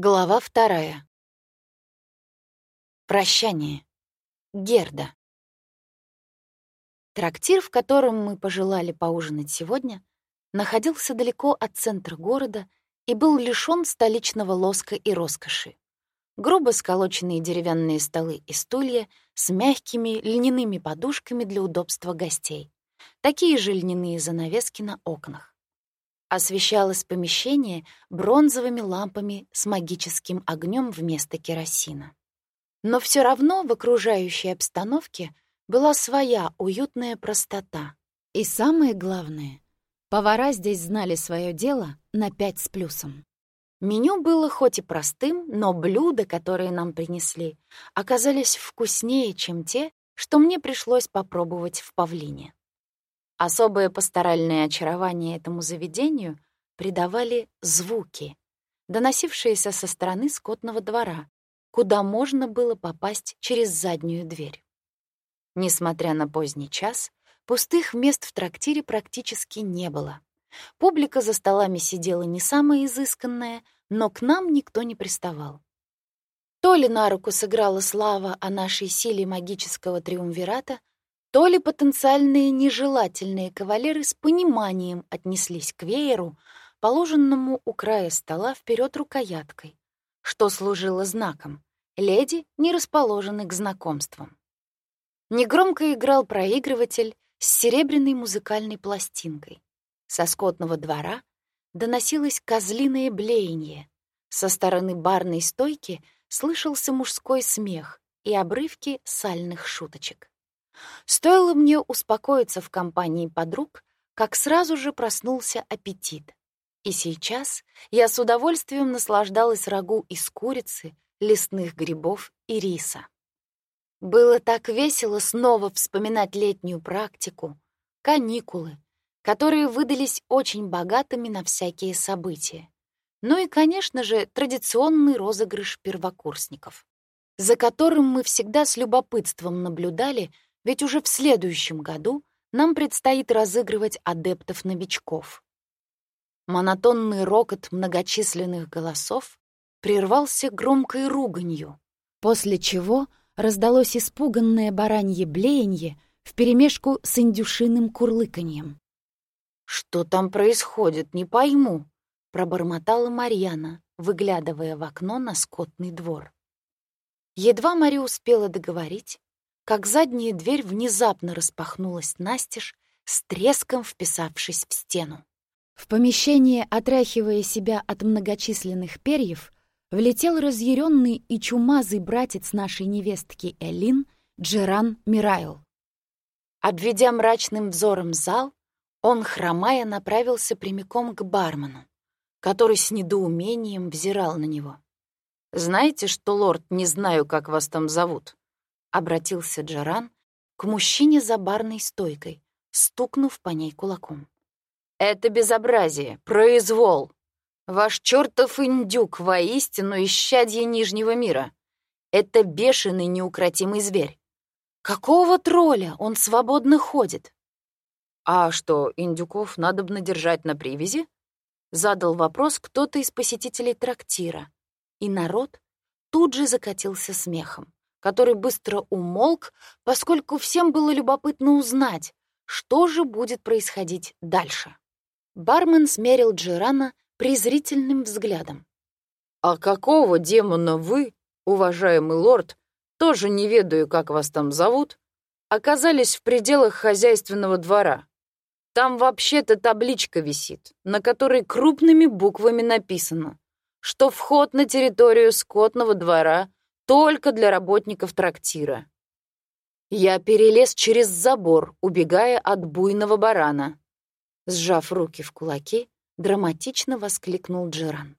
Глава вторая. Прощание. Герда. Трактир, в котором мы пожелали поужинать сегодня, находился далеко от центра города и был лишён столичного лоска и роскоши. Грубо сколоченные деревянные столы и стулья с мягкими льняными подушками для удобства гостей. Такие же льняные занавески на окнах. Освещалось помещение бронзовыми лампами с магическим огнем вместо керосина. Но все равно в окружающей обстановке была своя уютная простота. И самое главное, повара здесь знали свое дело на пять с плюсом. Меню было хоть и простым, но блюда, которые нам принесли, оказались вкуснее, чем те, что мне пришлось попробовать в павлине. Особое пасторальное очарование этому заведению придавали звуки, доносившиеся со стороны скотного двора, куда можно было попасть через заднюю дверь. Несмотря на поздний час, пустых мест в трактире практически не было. Публика за столами сидела не самая изысканная, но к нам никто не приставал. То ли на руку сыграла слава о нашей силе магического триумвирата, то ли потенциальные нежелательные кавалеры с пониманием отнеслись к вееру, положенному у края стола вперед рукояткой, что служило знаком. Леди не расположены к знакомствам. Негромко играл проигрыватель с серебряной музыкальной пластинкой. Со скотного двора доносилось козлиное блеяние. Со стороны барной стойки слышался мужской смех и обрывки сальных шуточек. Стоило мне успокоиться в компании подруг, как сразу же проснулся аппетит. И сейчас я с удовольствием наслаждалась рагу из курицы, лесных грибов и риса. Было так весело снова вспоминать летнюю практику, каникулы, которые выдались очень богатыми на всякие события. Ну и, конечно же, традиционный розыгрыш первокурсников, за которым мы всегда с любопытством наблюдали — ведь уже в следующем году нам предстоит разыгрывать адептов-новичков. Монотонный рокот многочисленных голосов прервался громкой руганью, после чего раздалось испуганное баранье блеяние вперемешку с индюшиным курлыканьем. «Что там происходит, не пойму», — пробормотала Марьяна, выглядывая в окно на скотный двор. Едва Мария успела договорить, как задняя дверь внезапно распахнулась настежь, с треском вписавшись в стену. В помещение, отряхивая себя от многочисленных перьев, влетел разъяренный и чумазый братец нашей невестки Элин, Джеран Мирайл. Обведя мрачным взором зал, он, хромая, направился прямиком к бармену, который с недоумением взирал на него. «Знаете что, лорд, не знаю, как вас там зовут?» — обратился Джаран к мужчине за барной стойкой, стукнув по ней кулаком. «Это безобразие, произвол! Ваш чертов индюк воистину исчадье Нижнего мира! Это бешеный неукротимый зверь! Какого тролля он свободно ходит?» «А что, индюков надо бы надержать на привязи?» — задал вопрос кто-то из посетителей трактира, и народ тут же закатился смехом который быстро умолк, поскольку всем было любопытно узнать, что же будет происходить дальше. Бармен смерил Джирана презрительным взглядом. «А какого демона вы, уважаемый лорд, тоже не ведаю, как вас там зовут, оказались в пределах хозяйственного двора? Там вообще-то табличка висит, на которой крупными буквами написано, что вход на территорию скотного двора только для работников трактира. Я перелез через забор, убегая от буйного барана. Сжав руки в кулаки, драматично воскликнул Джиран.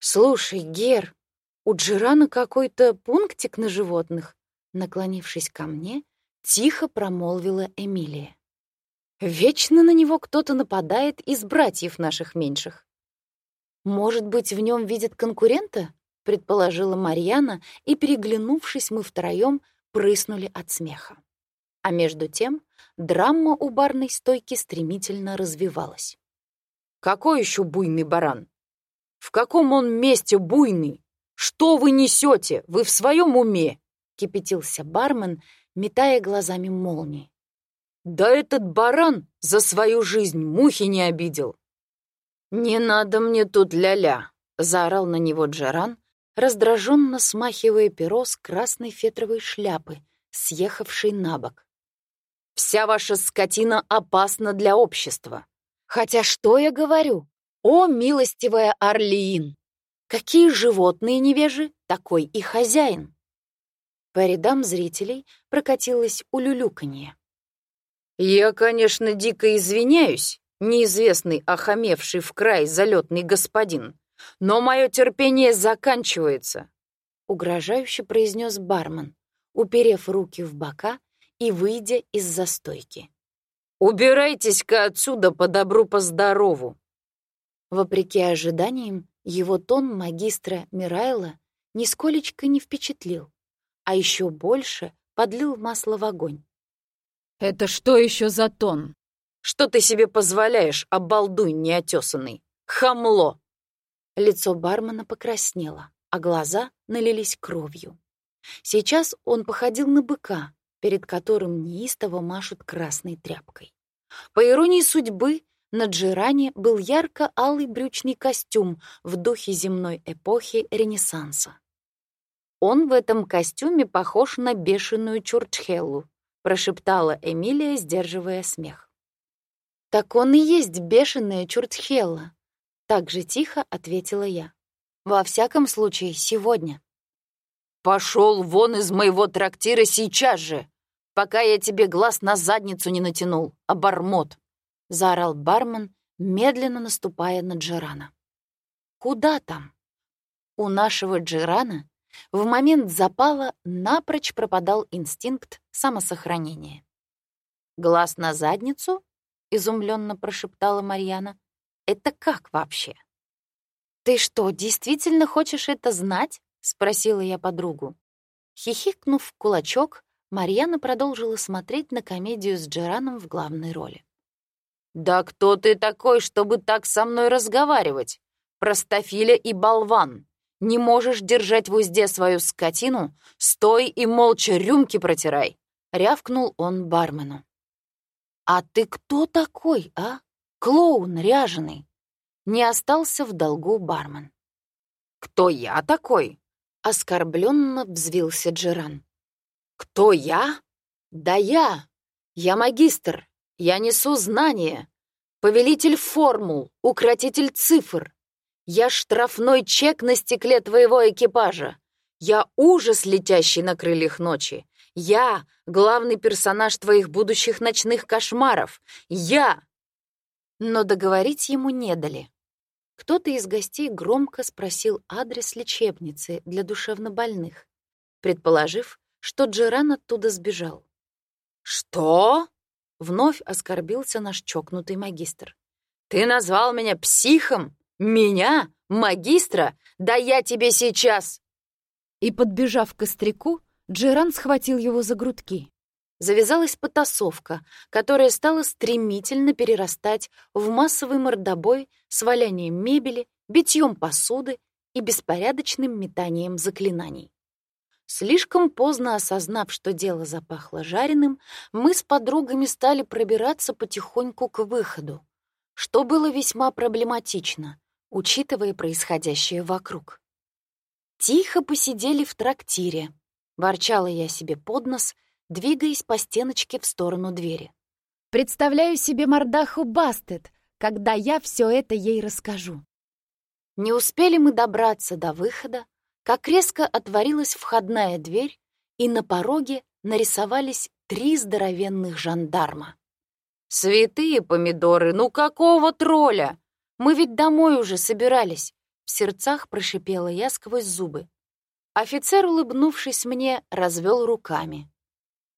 «Слушай, Гер, у Джирана какой-то пунктик на животных?» Наклонившись ко мне, тихо промолвила Эмилия. «Вечно на него кто-то нападает из братьев наших меньших. Может быть, в нем видят конкурента?» — предположила Марьяна, и, переглянувшись, мы втроем прыснули от смеха. А между тем драма у барной стойки стремительно развивалась. «Какой еще буйный баран?» В каком он месте буйный? Что вы несете? Вы в своем уме?» — кипятился бармен, метая глазами молнии. «Да этот баран за свою жизнь мухи не обидел!» «Не надо мне тут ля-ля!» — заорал на него Джеран, раздраженно смахивая перо с красной фетровой шляпы, съехавшей на бок. «Вся ваша скотина опасна для общества. Хотя что я говорю? О, милостивая Орлиин! Какие животные невежи, такой и хозяин!» По рядам зрителей прокатилось улюлюканье. «Я, конечно, дико извиняюсь, неизвестный охамевший в край залетный господин, но мое терпение заканчивается», — угрожающе произнес бармен, уперев руки в бока и выйдя из застойки. «Убирайтесь-ка отсюда по добру, по здорову!» Вопреки ожиданиям, его тон магистра Мирайла нисколечко не впечатлил, а еще больше подлил масло в огонь. «Это что еще за тон?» «Что ты себе позволяешь, обалдуй неотесанный? Хамло!» Лицо бармена покраснело, а глаза налились кровью. Сейчас он походил на быка, перед которым неистово машут красной тряпкой. По иронии судьбы, на Джиране был ярко-алый брючный костюм в духе земной эпохи Ренессанса. Он в этом костюме похож на бешеную Чурчхеллу, прошептала Эмилия, сдерживая смех. Так он и есть бешеная Чурчхелла, так же тихо ответила я. Во всяком случае, сегодня. Пошел вон из моего трактира сейчас же, пока я тебе глаз на задницу не натянул, обормот, заорал бармен, медленно наступая на Джерана. Куда там? У нашего Джерана в момент запала напрочь пропадал инстинкт самосохранения. «Глаз на задницу?» — изумленно прошептала Марьяна. Это как вообще? Ты что, действительно хочешь это знать? спросила я подругу. Хихикнув в кулачок, Марьяна продолжила смотреть на комедию с Джераном в главной роли. «Да кто ты такой, чтобы так со мной разговаривать? Простофиля и болван! Не можешь держать в узде свою скотину? Стой и молча рюмки протирай!» — рявкнул он бармену. «А ты кто такой, а?» Клоун ряженый. Не остался в долгу бармен. «Кто я такой?» — оскорбленно взвился Джеран. «Кто я? Да я! Я магистр, я несу знания, повелитель формул, укротитель цифр. Я штрафной чек на стекле твоего экипажа. Я ужас, летящий на крыльях ночи. Я — главный персонаж твоих будущих ночных кошмаров. Я но договорить ему не дали. Кто-то из гостей громко спросил адрес лечебницы для душевнобольных, предположив, что Джеран оттуда сбежал. «Что?» — вновь оскорбился наш чокнутый магистр. «Ты назвал меня психом? Меня? Магистра? Да я тебе сейчас!» И, подбежав к костряку, Джеран схватил его за грудки завязалась потасовка, которая стала стремительно перерастать в массовый мордобой с валянием мебели, битьем посуды и беспорядочным метанием заклинаний. Слишком поздно осознав, что дело запахло жареным, мы с подругами стали пробираться потихоньку к выходу, что было весьма проблематично, учитывая происходящее вокруг. Тихо посидели в трактире. Ворчала я себе под нос — двигаясь по стеночке в сторону двери. «Представляю себе мордаху Бастет, когда я все это ей расскажу». Не успели мы добраться до выхода, как резко отворилась входная дверь, и на пороге нарисовались три здоровенных жандарма. «Святые помидоры, ну какого тролля? Мы ведь домой уже собирались!» В сердцах прошипела я сквозь зубы. Офицер, улыбнувшись мне, развел руками.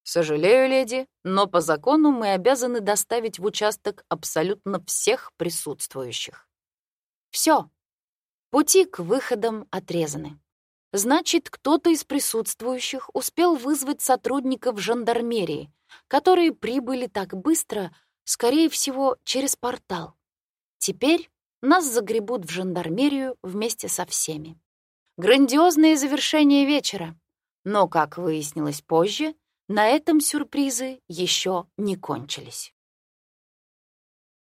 «Сожалею, леди, но по закону мы обязаны доставить в участок абсолютно всех присутствующих». Все. Пути к выходам отрезаны. Значит, кто-то из присутствующих успел вызвать сотрудников жандармерии, которые прибыли так быстро, скорее всего, через портал. Теперь нас загребут в жандармерию вместе со всеми. Грандиозное завершение вечера. Но, как выяснилось позже, на этом сюрпризы еще не кончились.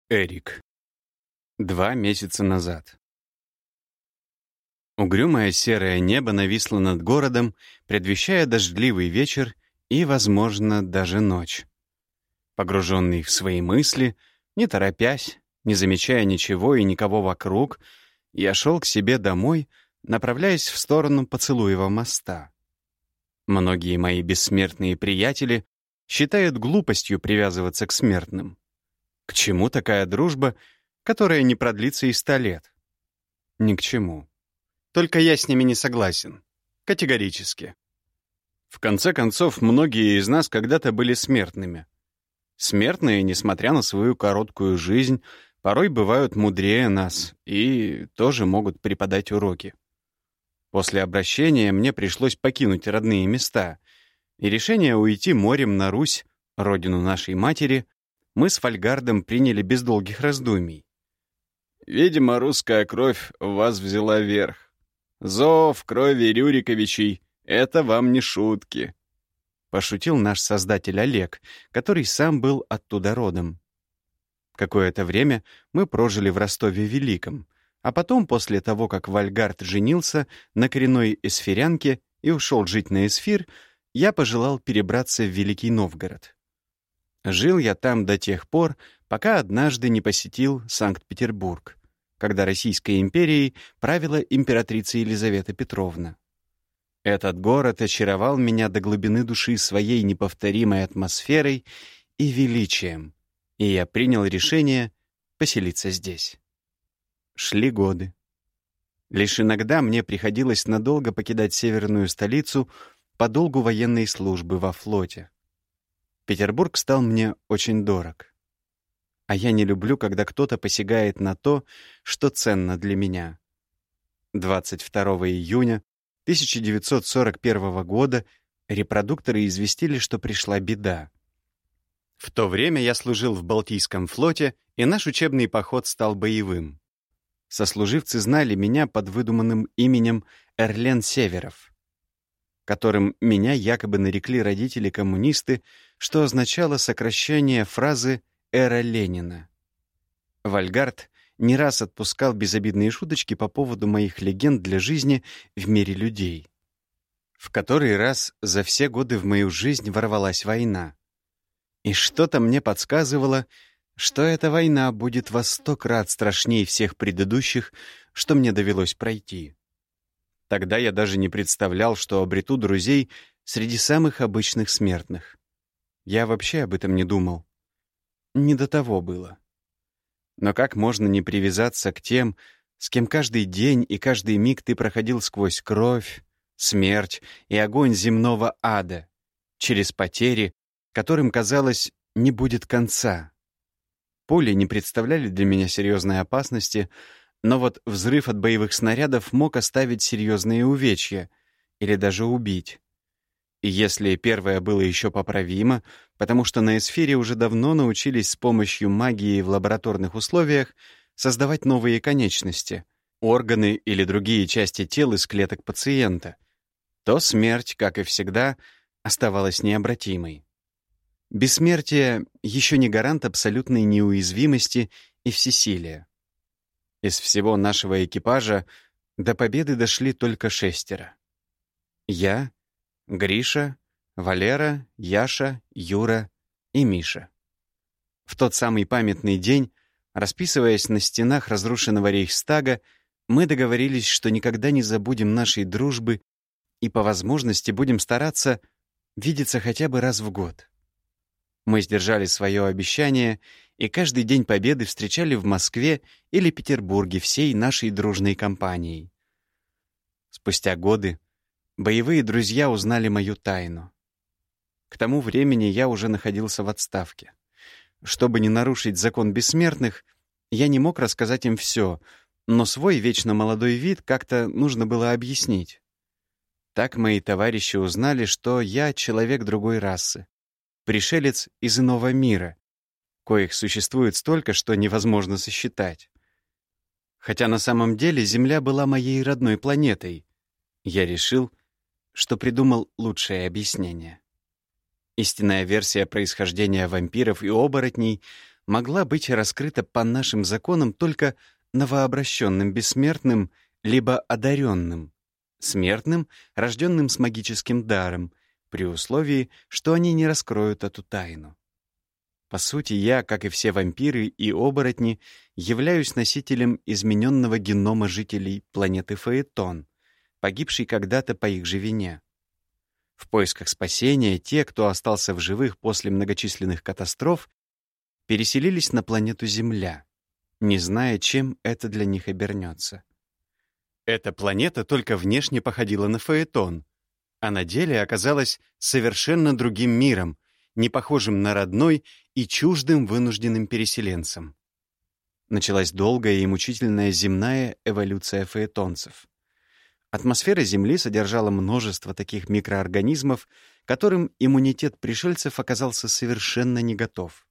Эрик. Два месяца назад. Угрюмое серое небо нависло над городом, предвещая дождливый вечер и, возможно, даже ночь. Погруженный в свои мысли, не торопясь, не замечая ничего и никого вокруг, я шел к себе домой, направляясь в сторону поцелуева моста. Многие мои бессмертные приятели считают глупостью привязываться к смертным. К чему такая дружба, которая не продлится и ста лет? Ни к чему. Только я с ними не согласен. Категорически. В конце концов, многие из нас когда-то были смертными. Смертные, несмотря на свою короткую жизнь, порой бывают мудрее нас и тоже могут преподать уроки. После обращения мне пришлось покинуть родные места, и решение уйти морем на Русь, родину нашей матери, мы с Фольгардом приняли без долгих раздумий. «Видимо, русская кровь вас взяла верх. Зов крови Рюриковичей — это вам не шутки», — пошутил наш создатель Олег, который сам был оттуда родом. Какое-то время мы прожили в Ростове-Великом, а потом, после того, как Вальгард женился на коренной эсфирянке и ушел жить на эсфир, я пожелал перебраться в Великий Новгород. Жил я там до тех пор, пока однажды не посетил Санкт-Петербург, когда Российской империей правила императрица Елизавета Петровна. Этот город очаровал меня до глубины души своей неповторимой атмосферой и величием, и я принял решение поселиться здесь. Шли годы. Лишь иногда мне приходилось надолго покидать северную столицу по долгу военной службы во флоте. Петербург стал мне очень дорог. А я не люблю, когда кто-то посягает на то, что ценно для меня. 22 июня 1941 года репродукторы известили, что пришла беда. В то время я служил в Балтийском флоте, и наш учебный поход стал боевым. Сослуживцы знали меня под выдуманным именем Эрлен Северов которым меня якобы нарекли родители-коммунисты, что означало сокращение фразы «эра Ленина». Вальгард не раз отпускал безобидные шуточки по поводу моих легенд для жизни в мире людей. В который раз за все годы в мою жизнь ворвалась война. И что-то мне подсказывало, что эта война будет во сто крат страшнее всех предыдущих, что мне довелось пройти. Тогда я даже не представлял, что обрету друзей среди самых обычных смертных. Я вообще об этом не думал. Не до того было. Но как можно не привязаться к тем, с кем каждый день и каждый миг ты проходил сквозь кровь, смерть и огонь земного ада, через потери, которым, казалось, не будет конца. Пули не представляли для меня серьезной опасности, но вот взрыв от боевых снарядов мог оставить серьезные увечья или даже убить. И если первое было еще поправимо, потому что на эсфере уже давно научились с помощью магии в лабораторных условиях создавать новые конечности, органы или другие части тел из клеток пациента, то смерть, как и всегда, оставалась необратимой. Бессмертие еще не гарант абсолютной неуязвимости и всесилия. Из всего нашего экипажа до победы дошли только шестеро. Я, Гриша, Валера, Яша, Юра и Миша. В тот самый памятный день, расписываясь на стенах разрушенного Рейхстага, мы договорились, что никогда не забудем нашей дружбы и по возможности будем стараться видеться хотя бы раз в год. Мы сдержали свое обещание и каждый день Победы встречали в Москве или Петербурге всей нашей дружной компанией. Спустя годы боевые друзья узнали мою тайну. К тому времени я уже находился в отставке. Чтобы не нарушить закон бессмертных, я не мог рассказать им все, но свой вечно молодой вид как-то нужно было объяснить. Так мои товарищи узнали, что я человек другой расы, пришелец из иного мира, коих существует столько, что невозможно сосчитать. Хотя на самом деле Земля была моей родной планетой. Я решил, что придумал лучшее объяснение. Истинная версия происхождения вампиров и оборотней могла быть раскрыта по нашим законам только новообращенным бессмертным либо одаренным, смертным, рожденным с магическим даром, при условии, что они не раскроют эту тайну. По сути, я, как и все вампиры и оборотни, являюсь носителем измененного генома жителей планеты Фаэтон, погибшей когда-то по их же вине. В поисках спасения те, кто остался в живых после многочисленных катастроф, переселились на планету Земля, не зная, чем это для них обернется. Эта планета только внешне походила на Фаэтон, а на деле оказалась совершенно другим миром, не похожим на родной и чуждым вынужденным переселенцам. Началась долгая и мучительная земная эволюция фаэтонцев. Атмосфера Земли содержала множество таких микроорганизмов, которым иммунитет пришельцев оказался совершенно не готов.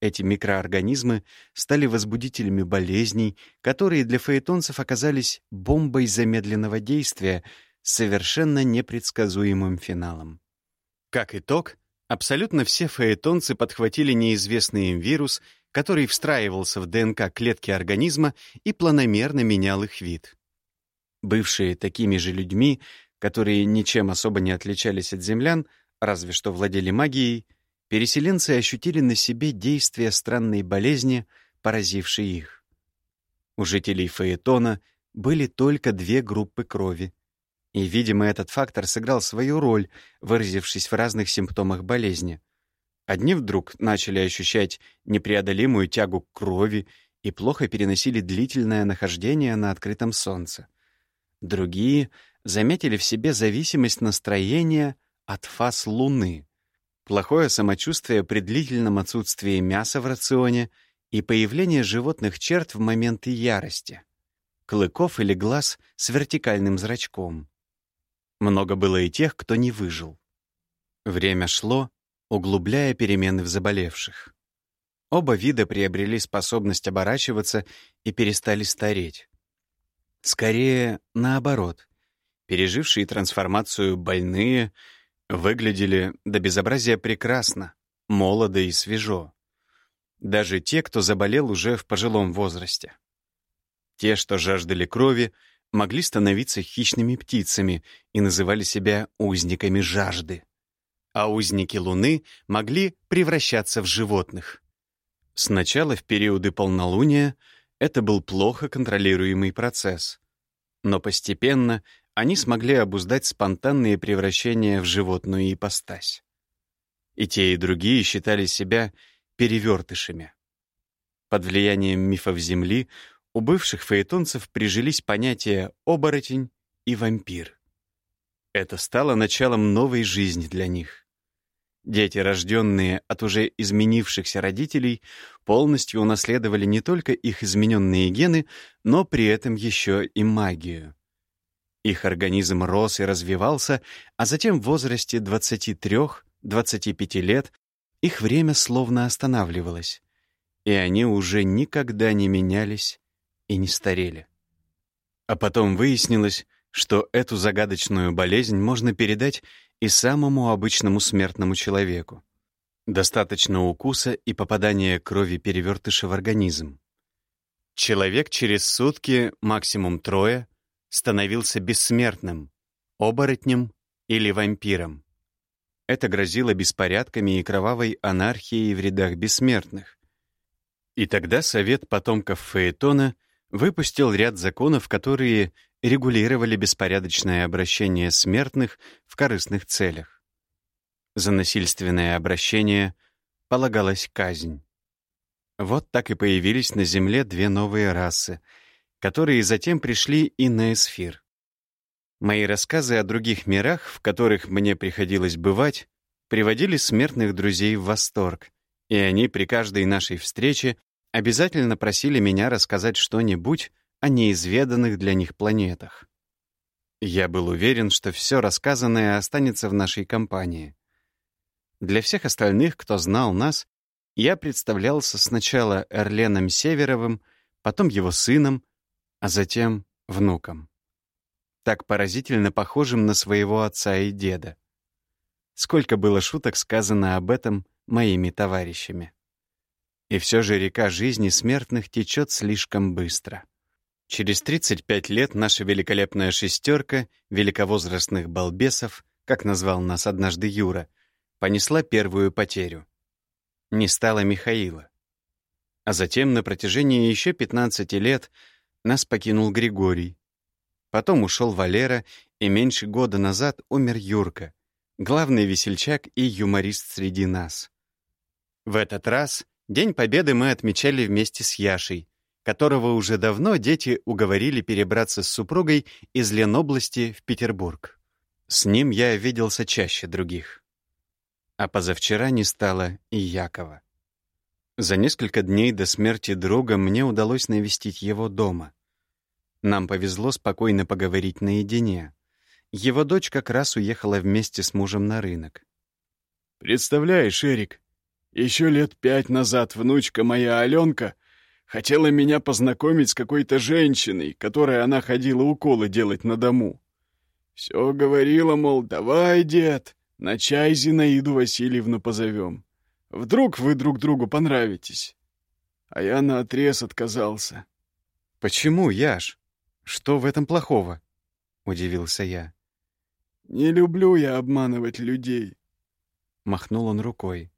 Эти микроорганизмы стали возбудителями болезней, которые для фаэтонцев оказались бомбой замедленного действия с совершенно непредсказуемым финалом. Как итог, абсолютно все фаэтонцы подхватили неизвестный им вирус, который встраивался в ДНК клетки организма и планомерно менял их вид. Бывшие такими же людьми, которые ничем особо не отличались от землян, разве что владели магией, переселенцы ощутили на себе действия странной болезни, поразившей их. У жителей Фаэтона были только две группы крови. И, видимо, этот фактор сыграл свою роль, выразившись в разных симптомах болезни. Одни вдруг начали ощущать непреодолимую тягу к крови и плохо переносили длительное нахождение на открытом солнце. Другие заметили в себе зависимость настроения от фаз Луны плохое самочувствие при длительном отсутствии мяса в рационе и появление животных черт в моменты ярости, клыков или глаз с вертикальным зрачком. Много было и тех, кто не выжил. Время шло, углубляя перемены в заболевших. Оба вида приобрели способность оборачиваться и перестали стареть. Скорее, наоборот. Пережившие трансформацию больные — выглядели до безобразия прекрасно, молодо и свежо. Даже те, кто заболел уже в пожилом возрасте. Те, что жаждали крови, могли становиться хищными птицами и называли себя узниками жажды. А узники Луны могли превращаться в животных. Сначала в периоды полнолуния это был плохо контролируемый процесс. Но постепенно они смогли обуздать спонтанные превращения в животную ипостась. И те, и другие считали себя перевертышами. Под влиянием мифов Земли у бывших фаэтонцев прижились понятия «оборотень» и «вампир». Это стало началом новой жизни для них. Дети, рожденные от уже изменившихся родителей, полностью унаследовали не только их измененные гены, но при этом еще и магию. Их организм рос и развивался, а затем в возрасте 23-25 лет их время словно останавливалось, и они уже никогда не менялись и не старели. А потом выяснилось, что эту загадочную болезнь можно передать и самому обычному смертному человеку. Достаточно укуса и попадания крови перевертыша в организм. Человек через сутки, максимум трое, становился бессмертным, оборотнем или вампиром. Это грозило беспорядками и кровавой анархией в рядах бессмертных. И тогда Совет потомков Фаэтона выпустил ряд законов, которые регулировали беспорядочное обращение смертных в корыстных целях. За насильственное обращение полагалась казнь. Вот так и появились на Земле две новые расы — которые затем пришли и на Эсфир. Мои рассказы о других мирах, в которых мне приходилось бывать, приводили смертных друзей в восторг, и они при каждой нашей встрече обязательно просили меня рассказать что-нибудь о неизведанных для них планетах. Я был уверен, что все рассказанное останется в нашей компании. Для всех остальных, кто знал нас, я представлялся сначала Эрленом Северовым, потом его сыном, а затем внукам. Так поразительно похожим на своего отца и деда. Сколько было шуток сказано об этом моими товарищами. И все же река жизни смертных течет слишком быстро. Через 35 лет наша великолепная шестерка великовозрастных балбесов, как назвал нас однажды Юра, понесла первую потерю. Не стало Михаила. А затем на протяжении еще 15 лет нас покинул Григорий. Потом ушел Валера, и меньше года назад умер Юрка, главный весельчак и юморист среди нас. В этот раз День Победы мы отмечали вместе с Яшей, которого уже давно дети уговорили перебраться с супругой из Ленобласти в Петербург. С ним я виделся чаще других. А позавчера не стало и Якова. За несколько дней до смерти друга мне удалось навестить его дома. Нам повезло спокойно поговорить наедине. Его дочь как раз уехала вместе с мужем на рынок. «Представляешь, Эрик, еще лет пять назад внучка моя Аленка хотела меня познакомить с какой-то женщиной, которой она ходила уколы делать на дому. Все говорила, мол, давай, дед, на чай Зинаиду Васильевну позовем. Вдруг вы друг другу понравитесь. А я наотрез отказался. «Почему, Яш? Что в этом плохого?» — удивился я. «Не люблю я обманывать людей», — махнул он рукой.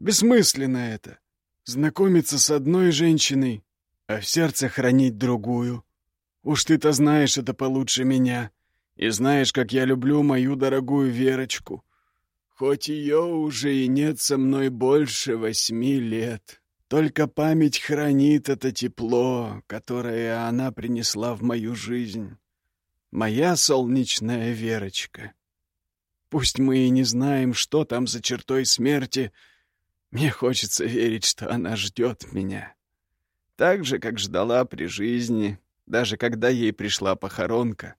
Бессмысленно это. Знакомиться с одной женщиной, а в сердце хранить другую. Уж ты-то знаешь это получше меня. И знаешь, как я люблю мою дорогую Верочку. Хоть ее уже и нет со мной больше восьми лет. Только память хранит это тепло, которое она принесла в мою жизнь. Моя солнечная Верочка. Пусть мы и не знаем, что там за чертой смерти — мне хочется верить, что она ждет меня. Так же, как ждала при жизни, даже когда ей пришла похоронка.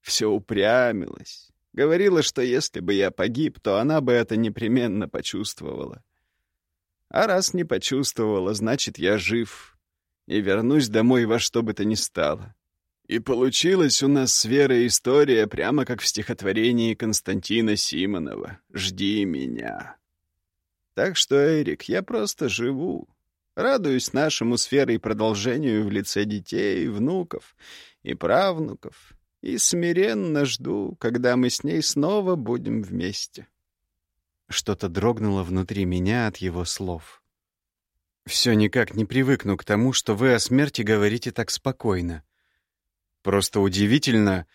Все упрямилась. Говорила, что если бы я погиб, то она бы это непременно почувствовала. А раз не почувствовала, значит, я жив. И вернусь домой во что бы то ни стало. И получилась у нас с Верой история прямо как в стихотворении Константина Симонова «Жди меня». Так что, Эрик, я просто живу. Радуюсь нашему сферой продолжению в лице детей, внуков и правнуков. И смиренно жду, когда мы с ней снова будем вместе. Что-то дрогнуло внутри меня от его слов. Все никак не привыкну к тому, что вы о смерти говорите так спокойно. Просто удивительно,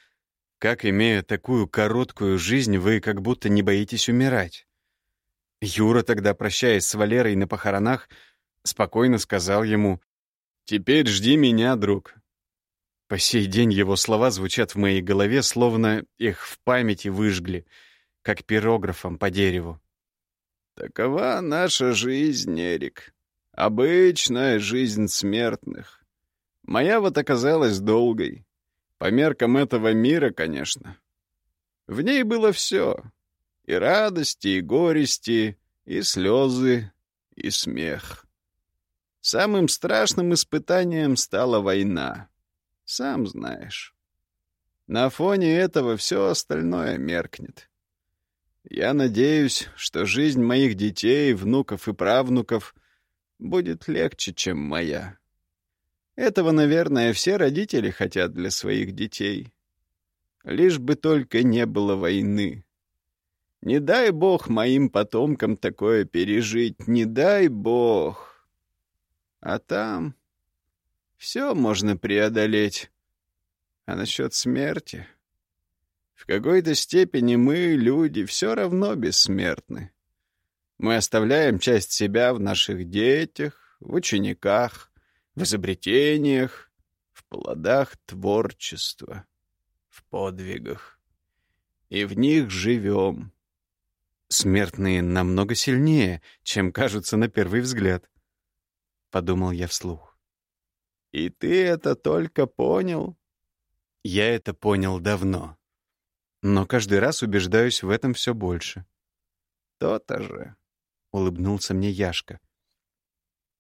как, имея такую короткую жизнь, вы как будто не боитесь умирать. Юра тогда, прощаясь с Валерой на похоронах, спокойно сказал ему «Теперь жди меня, друг». По сей день его слова звучат в моей голове, словно их в памяти выжгли, как пирографом по дереву. «Такова наша жизнь, Эрик. Обычная жизнь смертных. Моя вот оказалась долгой. По меркам этого мира, конечно. В ней было все и радости, и горести, и слезы, и смех. Самым страшным испытанием стала война. Сам знаешь. На фоне этого все остальное меркнет. Я надеюсь, что жизнь моих детей, внуков и правнуков будет легче, чем моя. Этого, наверное, все родители хотят для своих детей. Лишь бы только не было войны. Не дай бог моим потомкам такое пережить, не дай бог. А там все можно преодолеть. А насчет смерти? В какой-то степени мы, люди, все равно бессмертны. Мы оставляем часть себя в наших детях, в учениках, в изобретениях, в плодах творчества, в подвигах. И в них живем. Смертные намного сильнее, чем кажутся на первый взгляд. Подумал я вслух. И ты это только понял? Я это понял давно. Но каждый раз убеждаюсь в этом все больше. То-то же, — улыбнулся мне Яшка.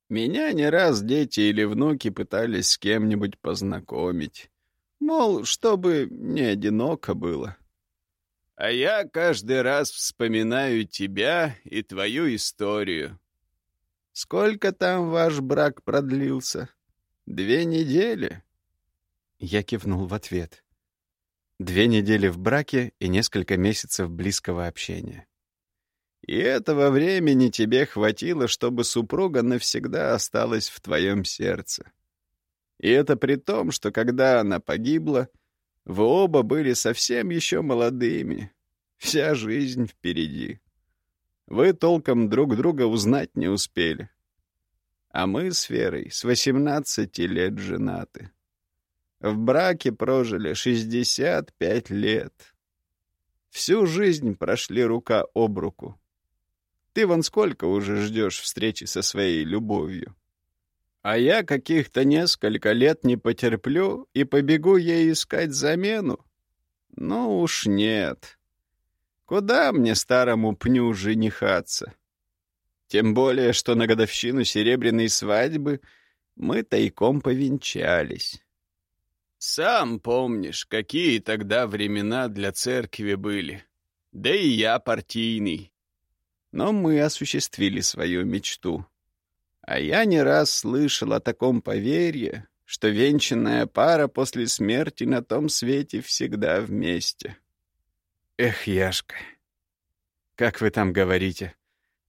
Меня не раз дети или внуки пытались с кем-нибудь познакомить. Мол, чтобы не одиноко было. А я каждый раз вспоминаю тебя и твою историю. Сколько там ваш брак продлился? Две недели? Я кивнул в ответ. Две недели в браке и несколько месяцев близкого общения. И этого времени тебе хватило, чтобы супруга навсегда осталась в твоем сердце. И это при том, что когда она погибла, вы оба были совсем еще молодыми. Вся жизнь впереди. Вы толком друг друга узнать не успели. А мы с Верой с 18 лет женаты. В браке прожили 65 лет. Всю жизнь прошли рука об руку. Ты вон сколько уже ждешь встречи со своей любовью. А я каких-то несколько лет не потерплю и побегу ей искать замену. Ну уж нет. Куда мне, старому пню, женихаться? Тем более, что на годовщину серебряной свадьбы мы тайком повенчались. Сам помнишь, какие тогда времена для церкви были. Да и я партийный. Но мы осуществили свою мечту. А я не раз слышал о таком поверье, что венчанная пара после смерти на том свете всегда вместе. Эх, Яшка, как вы там говорите,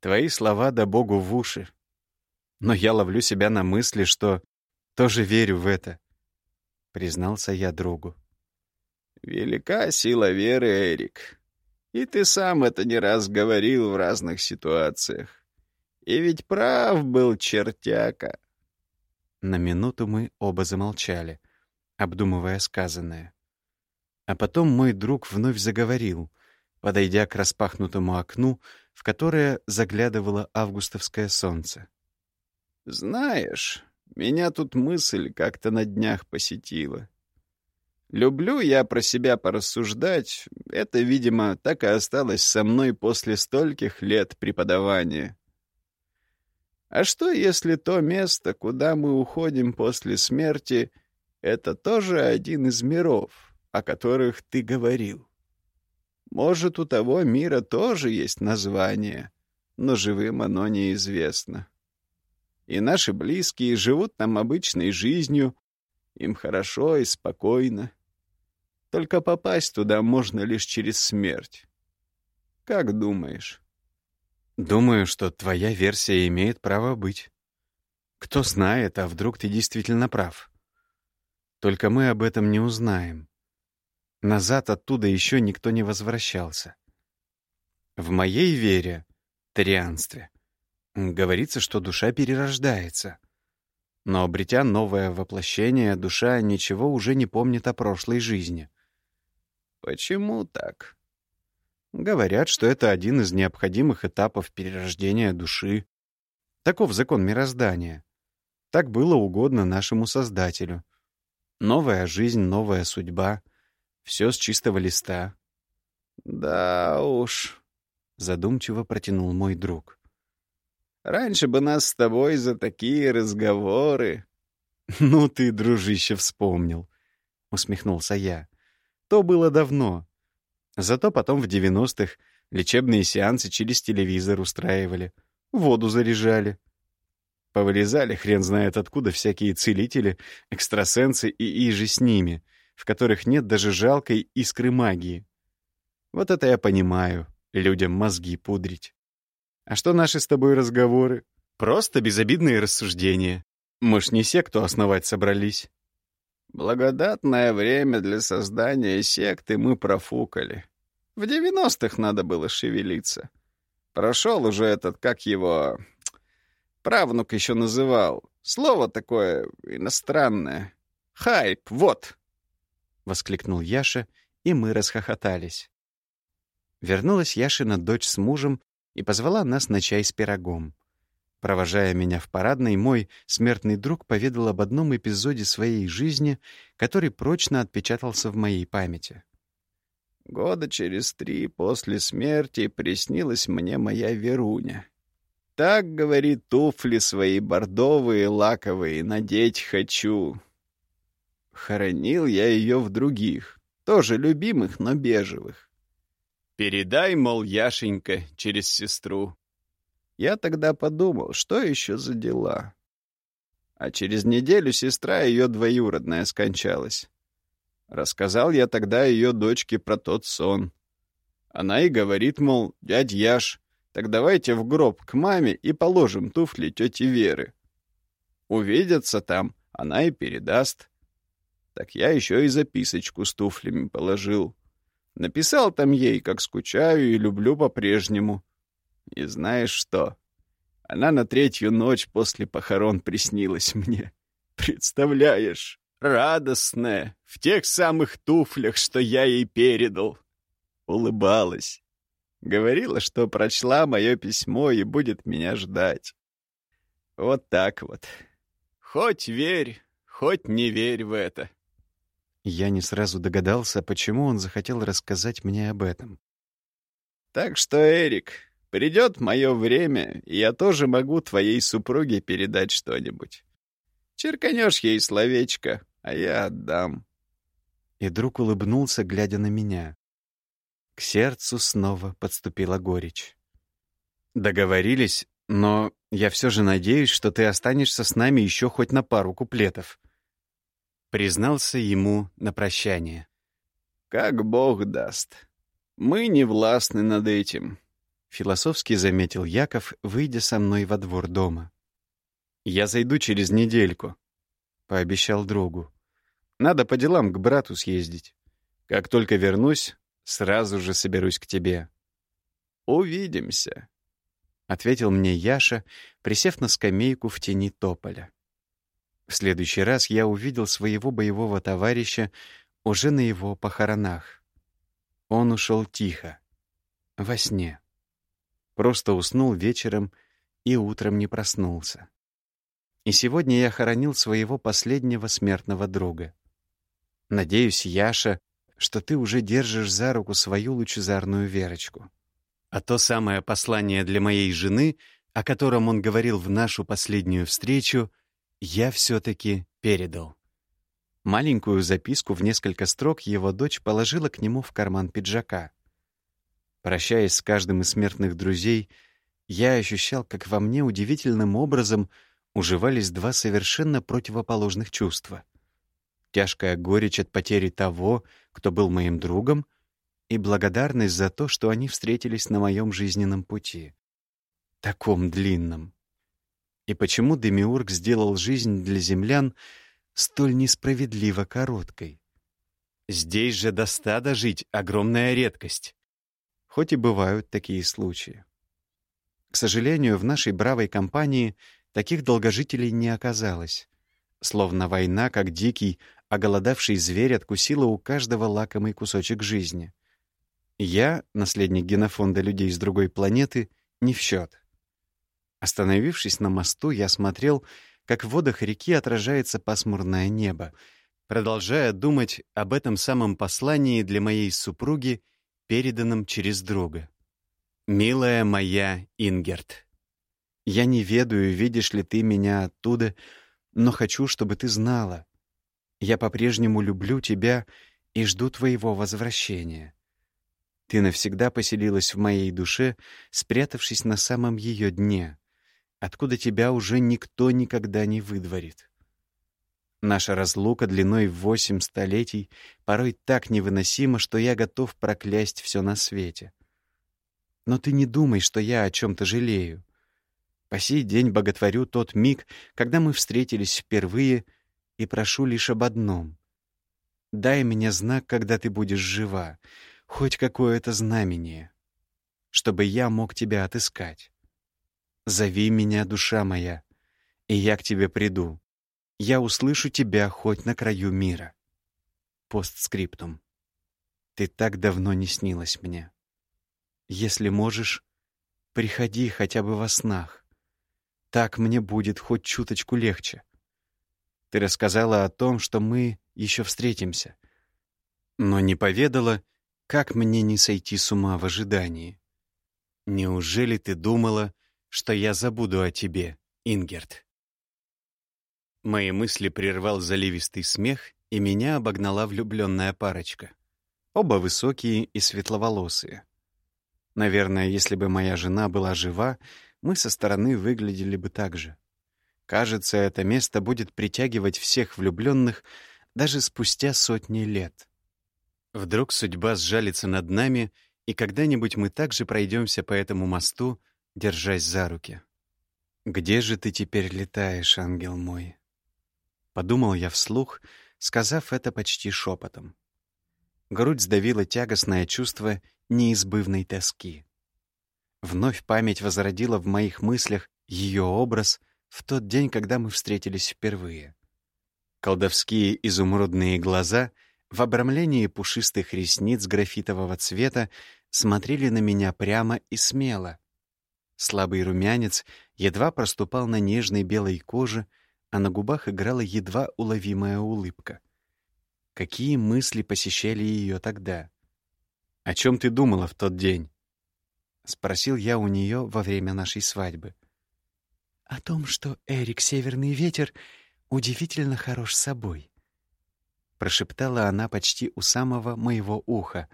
твои слова да Богу в уши. Но я ловлю себя на мысли, что тоже верю в это, — признался я другу. Велика сила веры, Эрик. И ты сам это не раз говорил в разных ситуациях. И ведь прав был чертяка. На минуту мы оба замолчали, обдумывая сказанное. А потом мой друг вновь заговорил, подойдя к распахнутому окну, в которое заглядывало августовское солнце. «Знаешь, меня тут мысль как-то на днях посетила. Люблю я про себя порассуждать. Это, видимо, так и осталось со мной после стольких лет преподавания. А что, если то место, куда мы уходим после смерти, это тоже один из миров?» о которых ты говорил. Может, у того мира тоже есть название, но живым оно неизвестно. И наши близкие живут там обычной жизнью, им хорошо и спокойно. Только попасть туда можно лишь через смерть. Как думаешь? Думаю, что твоя версия имеет право быть. Кто знает, а вдруг ты действительно прав. Только мы об этом не узнаем. Назад оттуда еще никто не возвращался. В моей вере, тарианстве, говорится, что душа перерождается. Но, обретя новое воплощение, душа ничего уже не помнит о прошлой жизни. Почему так? Говорят, что это один из необходимых этапов перерождения души. Таков закон мироздания. Так было угодно нашему Создателю. Новая жизнь, новая судьба — все с чистого листа. «Да уж», — задумчиво протянул мой друг. «Раньше бы нас с тобой за такие разговоры...» «Ну ты, дружище, вспомнил», — усмехнулся я. «То было давно. Зато потом в девяностых лечебные сеансы через телевизор устраивали, воду заряжали. Повылезали хрен знает откуда всякие целители, экстрасенсы и иже с ними — в которых нет даже жалкой искры магии. Вот это я понимаю, людям мозги пудрить. А что наши с тобой разговоры? Просто безобидные рассуждения. Мы ж не секту основать собрались. Благодатное время для создания секты мы профукали. В девяностых надо было шевелиться. Прошел уже этот, как его... Правнук еще называл. Слово такое иностранное. Хайп, вот. — воскликнул Яша, и мы расхохотались. Вернулась Яшина дочь с мужем и позвала нас на чай с пирогом. Провожая меня в парадной, мой смертный друг поведал об одном эпизоде своей жизни, который прочно отпечатался в моей памяти. «Года через три после смерти приснилась мне моя Веруня. так, говорит, туфли свои бордовые, лаковые надеть хочу. Хоронил я ее в других, тоже любимых, но бежевых. Передай, мол, Яшенька через сестру. Я тогда подумал, что еще за дела. А через неделю сестра ее двоюродная скончалась. Рассказал я тогда ее дочке про тот сон. Она и говорит, мол, дядь Яш, так давайте в гроб к маме и положим туфли тети Веры. Увидятся там, она и передаст. Так я еще и записочку с туфлями положил. Написал там ей, как скучаю и люблю по-прежнему. И знаешь что? Она на третью ночь после похорон приснилась мне. Представляешь? Радостная, в тех самых туфлях, что я ей передал. Улыбалась. Говорила, что прочла мое письмо и будет меня ждать. Вот так вот. Хоть верь, хоть не верь в это. Я не сразу догадался, почему он захотел рассказать мне об этом. Так что, Эрик, придет мое время, и я тоже могу твоей супруге передать что-нибудь. Черканешь ей словечко, а я отдам. И друг улыбнулся, глядя на меня. К сердцу снова подступила горечь. Договорились, но я все же надеюсь, что ты останешься с нами еще хоть на пару куплетов. Признался ему на прощание. «Как Бог даст. Мы не властны над этим», — философски заметил Яков, выйдя со мной во двор дома. «Я зайду через недельку», — пообещал другу. «Надо по делам к брату съездить. Как только вернусь, сразу же соберусь к тебе». «Увидимся», — ответил мне Яша, присев на скамейку в тени тополя. В следующий раз я увидел своего боевого товарища уже на его похоронах. Он ушел тихо, во сне. Просто уснул вечером и утром не проснулся. И сегодня я хоронил своего последнего смертного друга. Надеюсь, Яша, что ты уже держишь за руку свою лучезарную Верочку. А то самое послание для моей жены, о котором он говорил в нашу последнюю встречу, я все-таки передал. Маленькую записку в несколько строк его дочь положила к нему в карман пиджака. Прощаясь с каждым из смертных друзей, я ощущал, как во мне удивительным образом уживались два совершенно противоположных чувства. Тяжкая горечь от потери того, кто был моим другом, и благодарность за то, что они встретились на моем жизненном пути. Таком длинном. И почему Демиург сделал жизнь для землян столь несправедливо короткой? Здесь же до стада жить — огромная редкость. Хоть и бывают такие случаи. К сожалению, в нашей бравой компании таких долгожителей не оказалось. Словно война, как дикий, оголодавший зверь, откусила у каждого лакомый кусочек жизни. Я, наследник генофонда людей с другой планеты, не в счет. Остановившись на мосту, я смотрел, как в водах реки отражается пасмурное небо, продолжая думать об этом самом послании для моей супруги, переданном через друга. «Милая моя Ингерт, я не ведаю, видишь ли ты меня оттуда, но хочу, чтобы ты знала. Я по-прежнему люблю тебя и жду твоего возвращения. Ты навсегда поселилась в моей душе, спрятавшись на самом ее дне откуда тебя уже никто никогда не выдворит. Наша разлука длиной в восемь столетий порой так невыносима, что я готов проклясть все на свете. Но ты не думай, что я о чем-то жалею. По сей день боготворю тот миг, когда мы встретились впервые, и прошу лишь об одном. Дай мне знак, когда ты будешь жива, хоть какое-то знамение, чтобы я мог тебя отыскать. Зови меня, душа моя, и я к тебе приду. Я услышу тебя хоть на краю мира. Постскриптум. Ты так давно не снилась мне. Если можешь, приходи хотя бы во снах. Так мне будет хоть чуточку легче. Ты рассказала о том, что мы еще встретимся, но не поведала, как мне не сойти с ума в ожидании. Неужели ты думала, что я забуду о тебе, Ингерт». Мои мысли прервал заливистый смех, и меня обогнала влюбленная парочка. Оба высокие и светловолосые. Наверное, если бы моя жена была жива, мы со стороны выглядели бы так же. Кажется, это место будет притягивать всех влюбленных даже спустя сотни лет. Вдруг судьба сжалится над нами, и когда-нибудь мы также пройдемся по этому мосту, держась за руки. «Где же ты теперь летаешь, ангел мой?» Подумал я вслух, сказав это почти шепотом. Грудь сдавила тягостное чувство неизбывной тоски. Вновь память возродила в моих мыслях ее образ в тот день, когда мы встретились впервые. Колдовские изумрудные глаза в обрамлении пушистых ресниц графитового цвета смотрели на меня прямо и смело. Слабый румянец едва проступал на нежной белой коже, а на губах играла едва уловимая улыбка. Какие мысли посещали ее тогда? «О чем ты думала в тот день?» — спросил я у нее во время нашей свадьбы. «О том, что Эрик Северный Ветер удивительно хорош собой», — прошептала она почти у самого моего уха,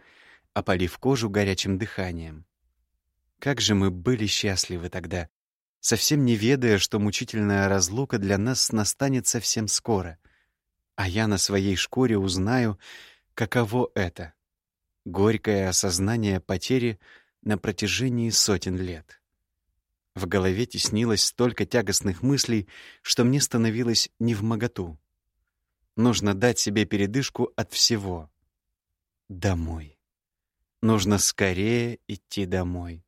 опалив кожу горячим дыханием. Как же мы были счастливы тогда, совсем не ведая, что мучительная разлука для нас настанет совсем скоро. А я на своей шкуре узнаю, каково это — горькое осознание потери на протяжении сотен лет. В голове теснилось столько тягостных мыслей, что мне становилось невмоготу. Нужно дать себе передышку от всего. Домой. Нужно скорее идти домой.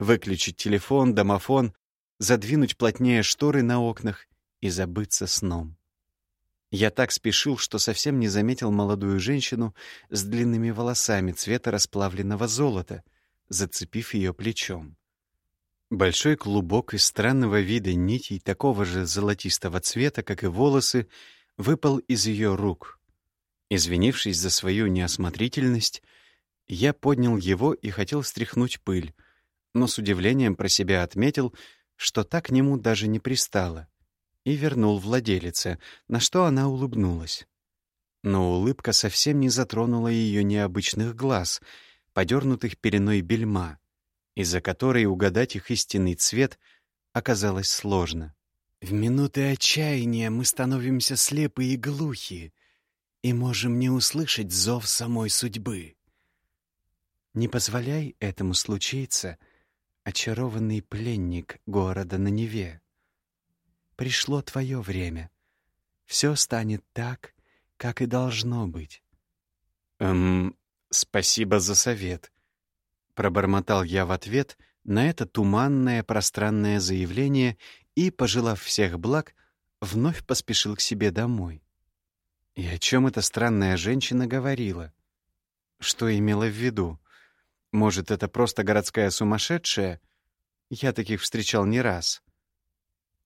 Выключить телефон, домофон, задвинуть плотнее шторы на окнах и забыться сном. Я так спешил, что совсем не заметил молодую женщину с длинными волосами цвета расплавленного золота, зацепив ее плечом. Большой клубок из странного вида нитей такого же золотистого цвета, как и волосы, выпал из ее рук. Извинившись за свою неосмотрительность, я поднял его и хотел стряхнуть пыль, но с удивлением про себя отметил, что так к нему даже не пристало и вернул владелице, на что она улыбнулась. Но улыбка совсем не затронула ее необычных глаз, подернутых пеленой бельма, из-за которой угадать их истинный цвет оказалось сложно. В минуты отчаяния мы становимся слепы и глухи и можем не услышать зов самой судьбы. Не позволяй этому случиться, очарованный пленник города на Неве пришло твое время. Все станет так, как и должно быть. «Эм, спасибо за совет», — пробормотал я в ответ на это туманное пространное заявление и, пожелав всех благ, вновь поспешил к себе домой. И о чем эта странная женщина говорила? Что имела в виду? Может, это просто городская сумасшедшая? Я таких встречал не раз.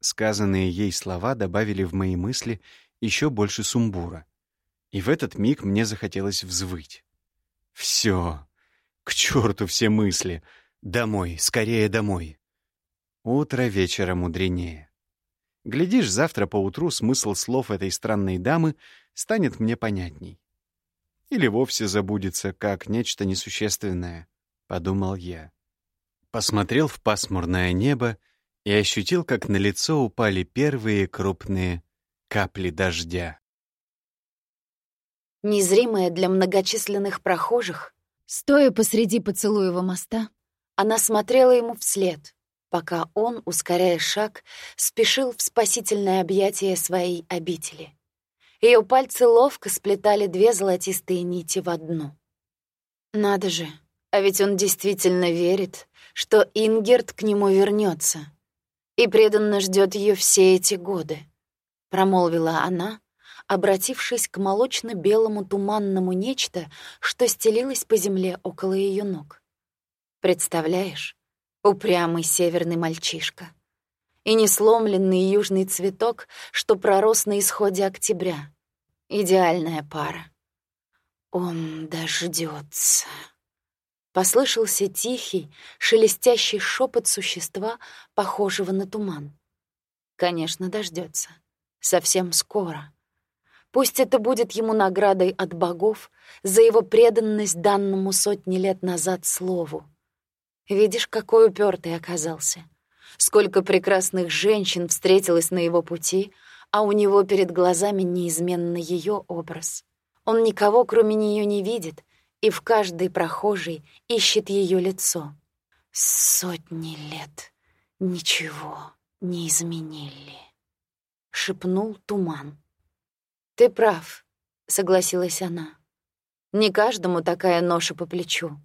Сказанные ей слова добавили в мои мысли еще больше сумбура. И в этот миг мне захотелось взвыть. Все, к черту все мысли. Домой, скорее домой. Утро вечера мудренее. Глядишь, завтра поутру смысл слов этой странной дамы станет мне понятней. Или вовсе забудется, как нечто несущественное, — подумал я. Посмотрел в пасмурное небо и ощутил, как на лицо упали первые крупные капли дождя. Незримая для многочисленных прохожих, стоя посреди поцелуева моста, она смотрела ему вслед, пока он, ускоряя шаг, спешил в спасительное объятие своей обители. Ее пальцы ловко сплетали две золотистые нити в одну. Надо же, а ведь он действительно верит, что Ингерт к нему вернется и преданно ждет ее все эти годы», — промолвила она, обратившись к молочно-белому туманному нечто, что стелилось по земле около ее ног. «Представляешь, упрямый северный мальчишка и несломленный южный цветок, что пророс на исходе октября. Идеальная пара. Он дождется. Послышался тихий, шелестящий шепот существа, похожего на туман. Конечно, дождется. Совсем скоро. Пусть это будет ему наградой от богов за его преданность данному сотни лет назад слову. Видишь, какой упертый оказался. Сколько прекрасных женщин встретилось на его пути, а у него перед глазами неизменно ее образ. Он никого, кроме нее, не видит, и в каждой прохожей ищет ее лицо. Сотни лет ничего не изменили, — шепнул туман. «Ты прав», — согласилась она. «Не каждому такая ноша по плечу.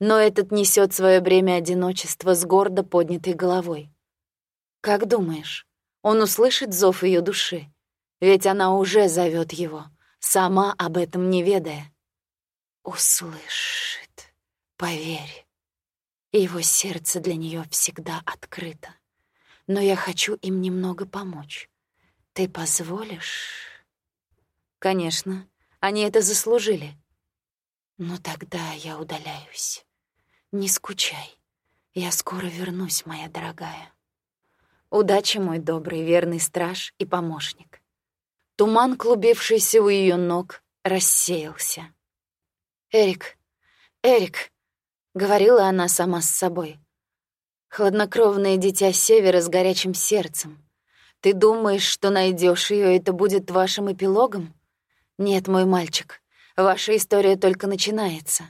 Но этот несет свое бремя одиночества с гордо поднятой головой. Как думаешь, он услышит зов ее души? Ведь она уже зовет его, сама об этом не ведая. Услышит, поверь. Его сердце для нее всегда открыто. Но я хочу им немного помочь. Ты позволишь? Конечно, они это заслужили. Но тогда я удаляюсь. Не скучай. Я скоро вернусь, моя дорогая. Удачи, мой добрый, верный страж и помощник. Туман, клубившийся у ее ног, рассеялся. «Эрик, Эрик», — говорила она сама с собой, — «хладнокровное дитя Севера с горячим сердцем. Ты думаешь, что найдешь ее, это будет вашим эпилогом? Нет, мой мальчик, ваша история только начинается.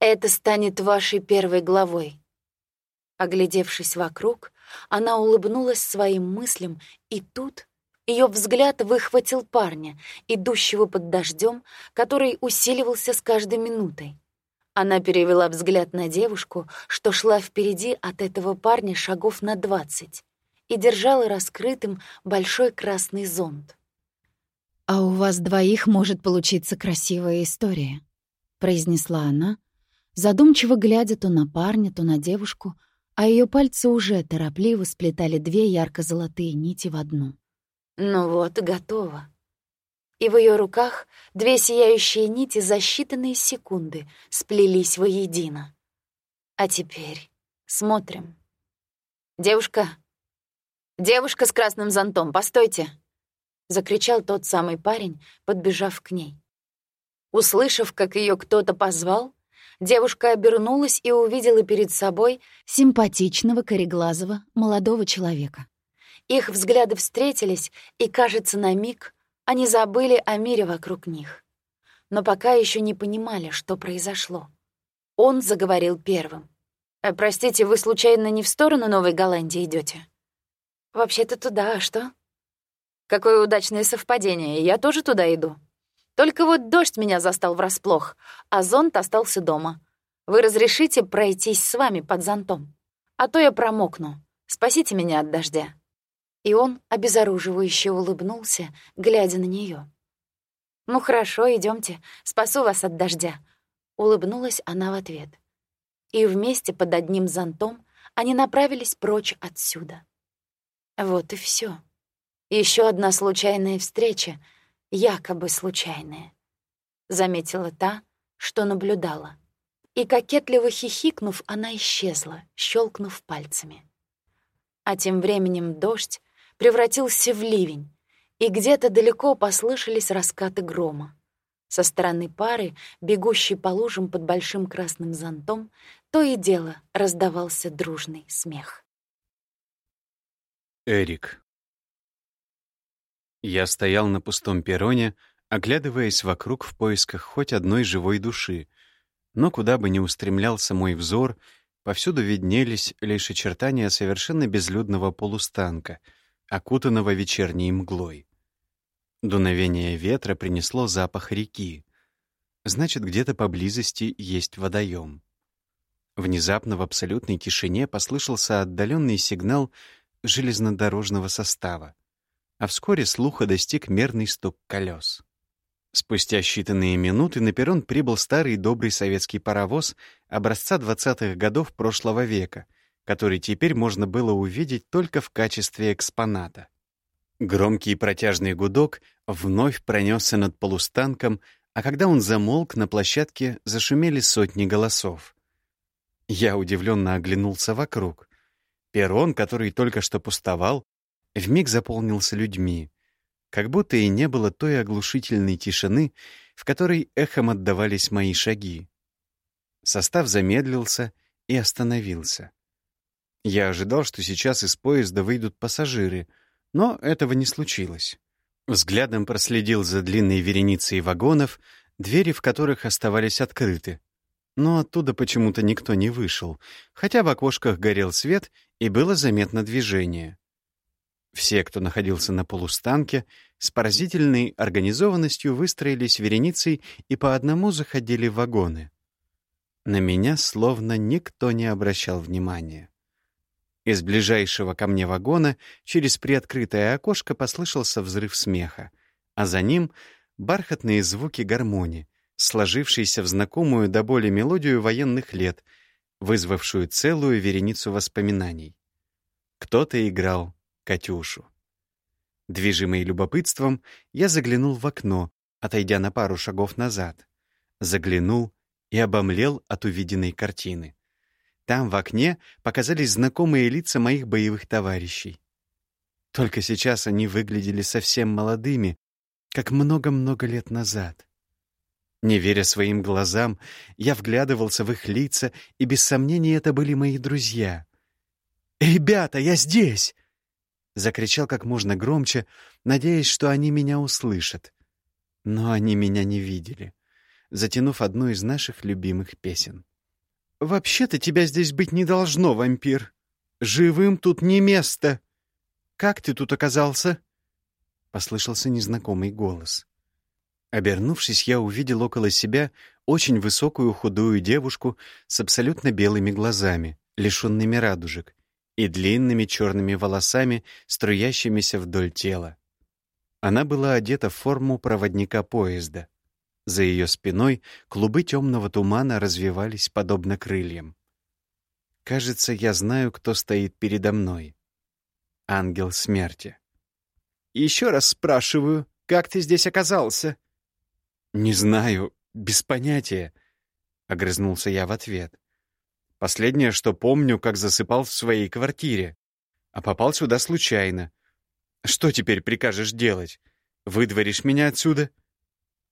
Это станет вашей первой главой». Оглядевшись вокруг, она улыбнулась своим мыслям, и тут ее взгляд выхватил парня, идущего под дождем, который усиливался с каждой минутой. Она перевела взгляд на девушку, что шла впереди от этого парня шагов на двадцать, и держала раскрытым большой красный зонт. «А у вас двоих может получиться красивая история», — произнесла она, задумчиво глядя то на парня, то на девушку, а ее пальцы уже торопливо сплетали две ярко-золотые нити в одну. Ну вот, готово. И в ее руках две сияющие нити за считанные секунды сплелись воедино. А теперь смотрим. «Девушка! Девушка с красным зонтом, постойте!» — закричал тот самый парень, подбежав к ней. Услышав, как ее кто-то позвал, девушка обернулась и увидела перед собой симпатичного, кореглазого, молодого человека. Их взгляды встретились, и, кажется, на миг они забыли о мире вокруг них. Но пока еще не понимали, что произошло. Он заговорил первым. «Э, «Простите, вы случайно не в сторону Новой Голландии идете? «Вообще-то туда, а что?» Какое удачное совпадение, я тоже туда иду. Только вот дождь меня застал врасплох, а зонт остался дома. Вы разрешите пройтись с вами под зонтом? А то я промокну. Спасите меня от дождя». И он обезоруживающе улыбнулся, глядя на нее. «Ну хорошо, идемте, спасу вас от дождя», — улыбнулась она в ответ. И вместе под одним зонтом они направились прочь отсюда. Вот и все. Еще одна случайная встреча, якобы случайная. Заметила та, что наблюдала. И кокетливо хихикнув, она исчезла, щелкнув пальцами. А тем временем дождь превратился в ливень, и где-то далеко послышались раскаты грома. Со стороны пары, бегущей по лужам под большим красным зонтом, то и дело раздавался дружный смех. Эрик. Я стоял на пустом перроне, оглядываясь вокруг в поисках хоть одной живой души, но куда бы ни устремлялся мой взор, повсюду виднелись лишь очертания совершенно безлюдного полустанка, окутанного вечерней мглой. Дуновение ветра принесло запах реки. Значит, где-то поблизости есть водоем. Внезапно в абсолютной тишине послышался отдаленный сигнал железнодорожного состава а вскоре слуха достиг мерный стук колес. Спустя считанные минуты на перрон прибыл старый добрый советский паровоз образца 20-х годов прошлого века, который теперь можно было увидеть только в качестве экспоната. Громкий протяжный гудок вновь пронесся над полустанком, а когда он замолк, на площадке зашумели сотни голосов. Я удивленно оглянулся вокруг. Перрон, который только что пустовал, вмиг заполнился людьми, как будто и не было той оглушительной тишины, в которой эхом отдавались мои шаги. Состав замедлился и остановился. Я ожидал, что сейчас из поезда выйдут пассажиры, но этого не случилось. Взглядом проследил за длинной вереницей вагонов, двери в которых оставались открыты. Но оттуда почему-то никто не вышел, хотя в окошках горел свет и было заметно движение. Все, кто находился на полустанке, с поразительной организованностью выстроились вереницей и по одному заходили в вагоны. На меня словно никто не обращал внимания. Из ближайшего ко мне вагона через приоткрытое окошко послышался взрыв смеха, а за ним — бархатные звуки гармонии, сложившиеся в знакомую до боли мелодию военных лет, вызвавшую целую вереницу воспоминаний. Кто-то играл «Катюшу». Движимый любопытством, я заглянул в окно, отойдя на пару шагов назад. Заглянул и обомлел от увиденной картины. Там, в окне, показались знакомые лица моих боевых товарищей. Только сейчас они выглядели совсем молодыми, как много-много лет назад. Не веря своим глазам, я вглядывался в их лица, и без сомнения это были мои друзья. «Ребята, я здесь!» Закричал как можно громче, надеясь, что они меня услышат. Но они меня не видели, затянув одну из наших любимых песен. «Вообще-то тебя здесь быть не должно, вампир. Живым тут не место. Как ты тут оказался?» Послышался незнакомый голос. Обернувшись, я увидел около себя очень высокую худую девушку с абсолютно белыми глазами, лишенными радужек, и длинными черными волосами, струящимися вдоль тела. Она была одета в форму проводника поезда. За ее спиной клубы темного тумана развивались подобно крыльям. Кажется, я знаю, кто стоит передо мной. Ангел смерти. «Еще раз спрашиваю, как ты здесь оказался?» «Не знаю, без понятия», — огрызнулся я в ответ. «Последнее, что помню, как засыпал в своей квартире, а попал сюда случайно. Что теперь прикажешь делать? Выдворишь меня отсюда?»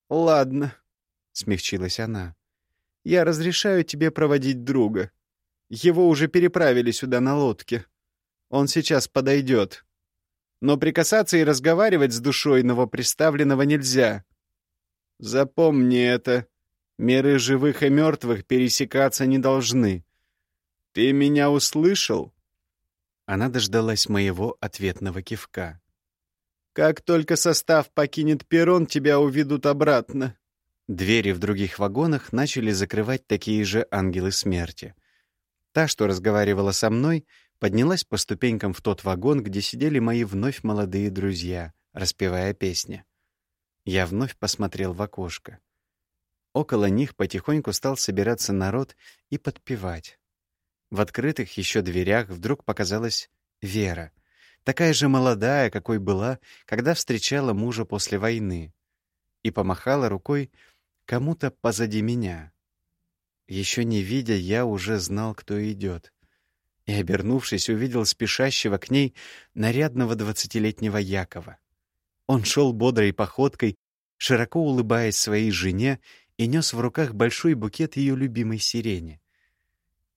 «Ладно», — смягчилась она. «Я разрешаю тебе проводить друга. Его уже переправили сюда на лодке. Он сейчас подойдет. Но прикасаться и разговаривать с душой новоприставленного нельзя. Запомни это. Меры живых и мертвых пересекаться не должны. Ты меня услышал?» Она дождалась моего ответного кивка. Как только состав покинет перрон, тебя уведут обратно». Двери в других вагонах начали закрывать такие же ангелы смерти. Та, что разговаривала со мной, поднялась по ступенькам в тот вагон, где сидели мои вновь молодые друзья, распевая песни. Я вновь посмотрел в окошко. Около них потихоньку стал собираться народ и подпевать. В открытых еще дверях вдруг показалась Вера — такая же молодая, какой была, когда встречала мужа после войны, и помахала рукой кому-то позади меня. Еще не видя, я уже знал, кто идет. И, обернувшись, увидел спешащего к ней нарядного двадцатилетнего Якова. Он шел бодрой походкой, широко улыбаясь своей жене, и нес в руках большой букет ее любимой сирени.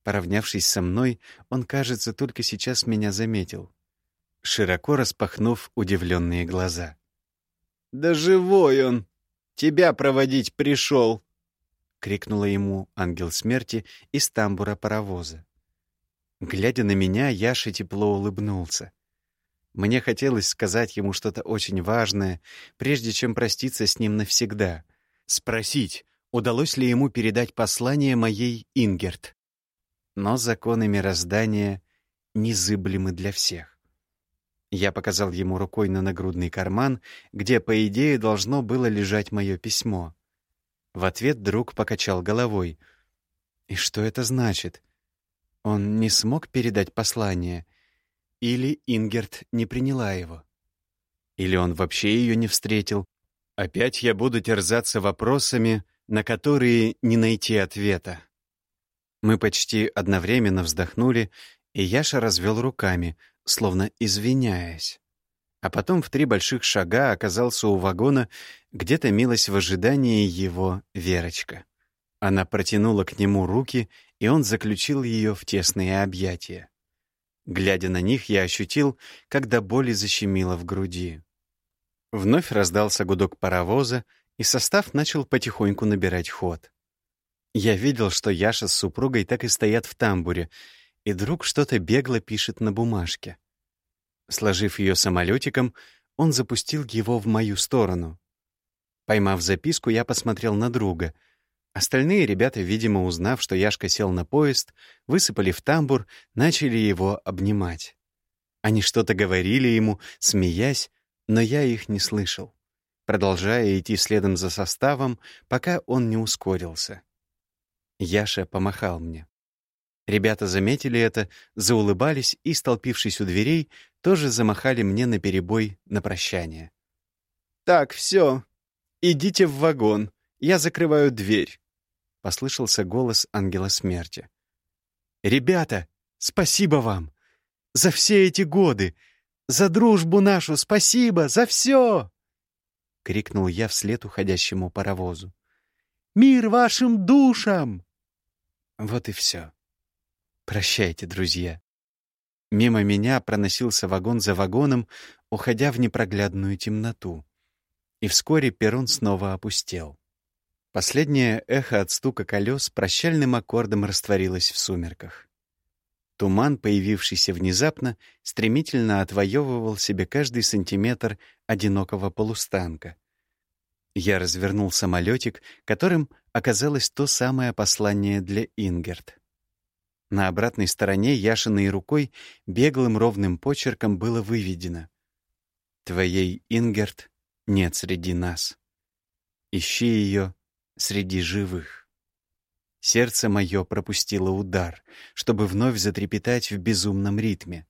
Поравнявшись со мной, он, кажется, только сейчас меня заметил широко распахнув удивленные глаза. «Да живой он! Тебя проводить пришел!» — крикнула ему ангел смерти из тамбура паровоза. Глядя на меня, Яша тепло улыбнулся. Мне хотелось сказать ему что-то очень важное, прежде чем проститься с ним навсегда. Спросить, удалось ли ему передать послание моей Ингерт. Но законы мироздания незыблемы для всех. Я показал ему рукой на нагрудный карман, где, по идее, должно было лежать мое письмо. В ответ друг покачал головой. И что это значит? Он не смог передать послание? Или Ингерт не приняла его? Или он вообще ее не встретил? Опять я буду терзаться вопросами, на которые не найти ответа. Мы почти одновременно вздохнули, и Яша развел руками, словно извиняясь. А потом в три больших шага оказался у вагона, где томилась в ожидании его Верочка. Она протянула к нему руки, и он заключил ее в тесные объятия. Глядя на них, я ощутил, как до боли защемило в груди. Вновь раздался гудок паровоза, и состав начал потихоньку набирать ход. Я видел, что Яша с супругой так и стоят в тамбуре, и друг что-то бегло пишет на бумажке. Сложив ее самолетиком, он запустил его в мою сторону. Поймав записку, я посмотрел на друга. Остальные ребята, видимо, узнав, что Яшка сел на поезд, высыпали в тамбур, начали его обнимать. Они что-то говорили ему, смеясь, но я их не слышал, продолжая идти следом за составом, пока он не ускорился. Яша помахал мне. Ребята заметили это, заулыбались и, столпившись у дверей, тоже замахали мне на перебой на прощание. «Так, все. Идите в вагон. Я закрываю дверь», — послышался голос ангела смерти. «Ребята, спасибо вам! За все эти годы! За дружбу нашу спасибо! За все!» — крикнул я вслед уходящему паровозу. «Мир вашим душам!» Вот и все. Прощайте, друзья. Мимо меня проносился вагон за вагоном, уходя в непроглядную темноту. И вскоре перрон снова опустел. Последнее эхо от стука колес прощальным аккордом растворилось в сумерках. Туман, появившийся внезапно, стремительно отвоевывал себе каждый сантиметр одинокого полустанка. Я развернул самолетик, которым оказалось то самое послание для Ингерт. На обратной стороне Яшиной рукой беглым ровным почерком было выведено «Твоей Ингерт нет среди нас. Ищи ее среди живых». Сердце мое пропустило удар, чтобы вновь затрепетать в безумном ритме.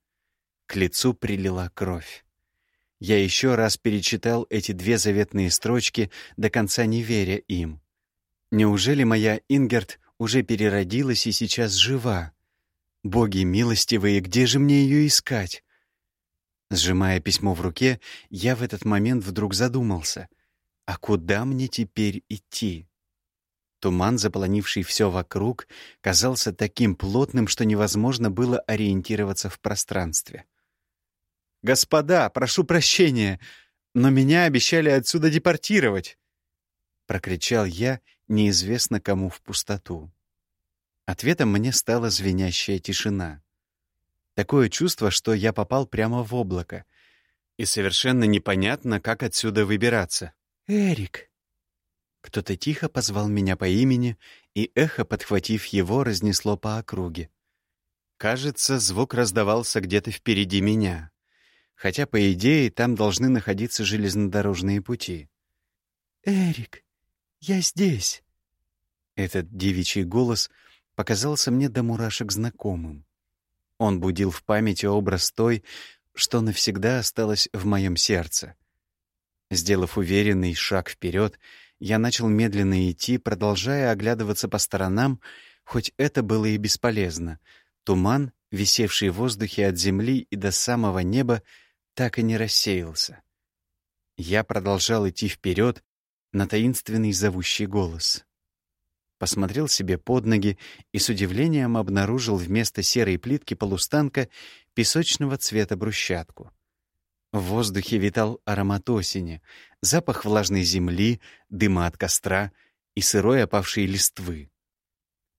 К лицу прилила кровь. Я еще раз перечитал эти две заветные строчки, до конца не веря им. Неужели моя Ингерт уже переродилась и сейчас жива? Боги милостивые, где же мне ее искать? Сжимая письмо в руке, я в этот момент вдруг задумался. А куда мне теперь идти? Туман, заполонивший все вокруг, казался таким плотным, что невозможно было ориентироваться в пространстве. «Господа, прошу прощения, но меня обещали отсюда депортировать!» Прокричал я неизвестно кому в пустоту. Ответом мне стала звенящая тишина. Такое чувство, что я попал прямо в облако. И совершенно непонятно, как отсюда выбираться. «Эрик!» Кто-то тихо позвал меня по имени, и эхо, подхватив его, разнесло по округе. Кажется, звук раздавался где-то впереди меня. Хотя, по идее, там должны находиться железнодорожные пути. «Эрик, я здесь!» Этот девичий голос показался мне до мурашек знакомым. Он будил в памяти образ той, что навсегда осталась в моем сердце. Сделав уверенный шаг вперед, я начал медленно идти, продолжая оглядываться по сторонам, хоть это было и бесполезно. Туман, висевший в воздухе от земли и до самого неба, так и не рассеялся. Я продолжал идти вперед, на таинственный зовущий голос. Посмотрел себе под ноги и с удивлением обнаружил вместо серой плитки полустанка песочного цвета брусчатку. В воздухе витал аромат осени, запах влажной земли, дыма от костра и сырой опавшей листвы.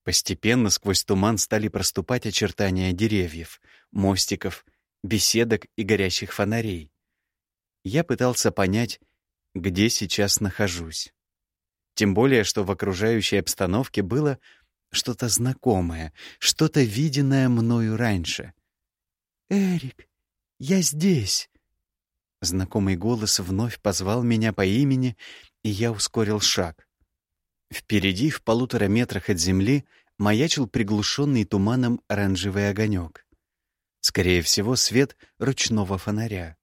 Постепенно сквозь туман стали проступать очертания деревьев, мостиков, беседок и горящих фонарей. Я пытался понять, где сейчас нахожусь. Тем более, что в окружающей обстановке было что-то знакомое, что-то виденное мною раньше. «Эрик, я здесь!» Знакомый голос вновь позвал меня по имени, и я ускорил шаг. Впереди, в полутора метрах от земли, маячил приглушенный туманом оранжевый огонек. Скорее всего, свет ручного фонаря.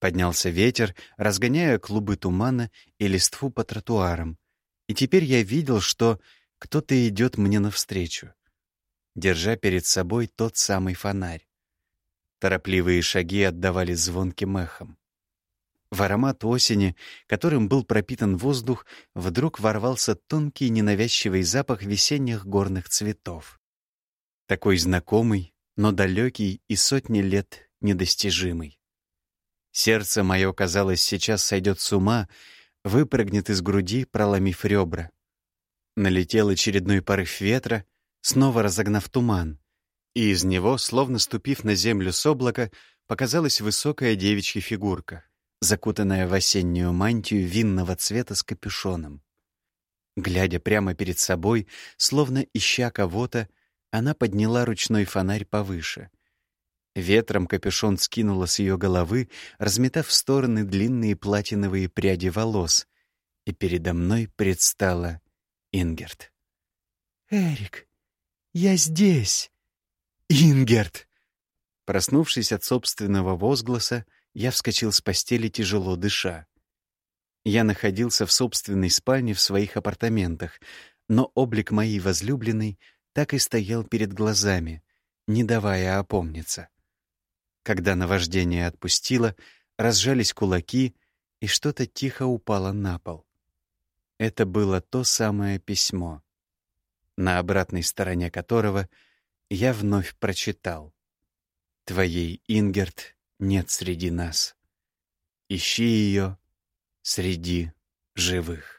Поднялся ветер, разгоняя клубы тумана и листву по тротуарам. И теперь я видел, что кто-то идет мне навстречу. держа перед собой тот самый фонарь. Торопливые шаги отдавали звонким эхом. В аромат осени, которым был пропитан воздух, вдруг ворвался тонкий ненавязчивый запах весенних горных цветов. Такой знакомый, но далекий и сотни лет недостижимый. Сердце мое, казалось, сейчас сойдет с ума, выпрыгнет из груди, проломив ребра. Налетел очередной порыв ветра, снова разогнав туман, и из него, словно ступив на землю с облака, показалась высокая девичья фигурка, закутанная в осеннюю мантию винного цвета с капюшоном. Глядя прямо перед собой, словно ища кого-то, она подняла ручной фонарь повыше. Ветром капюшон скинула с ее головы, разметав в стороны длинные платиновые пряди волос, и передо мной предстала Ингерт. «Эрик, я здесь!» «Ингерт!» Проснувшись от собственного возгласа, я вскочил с постели, тяжело дыша. Я находился в собственной спальне в своих апартаментах, но облик моей возлюбленной так и стоял перед глазами, не давая опомниться. Когда наваждение отпустило, разжались кулаки, и что-то тихо упало на пол. Это было то самое письмо, на обратной стороне которого я вновь прочитал. «Твоей Ингерт нет среди нас. Ищи ее среди живых».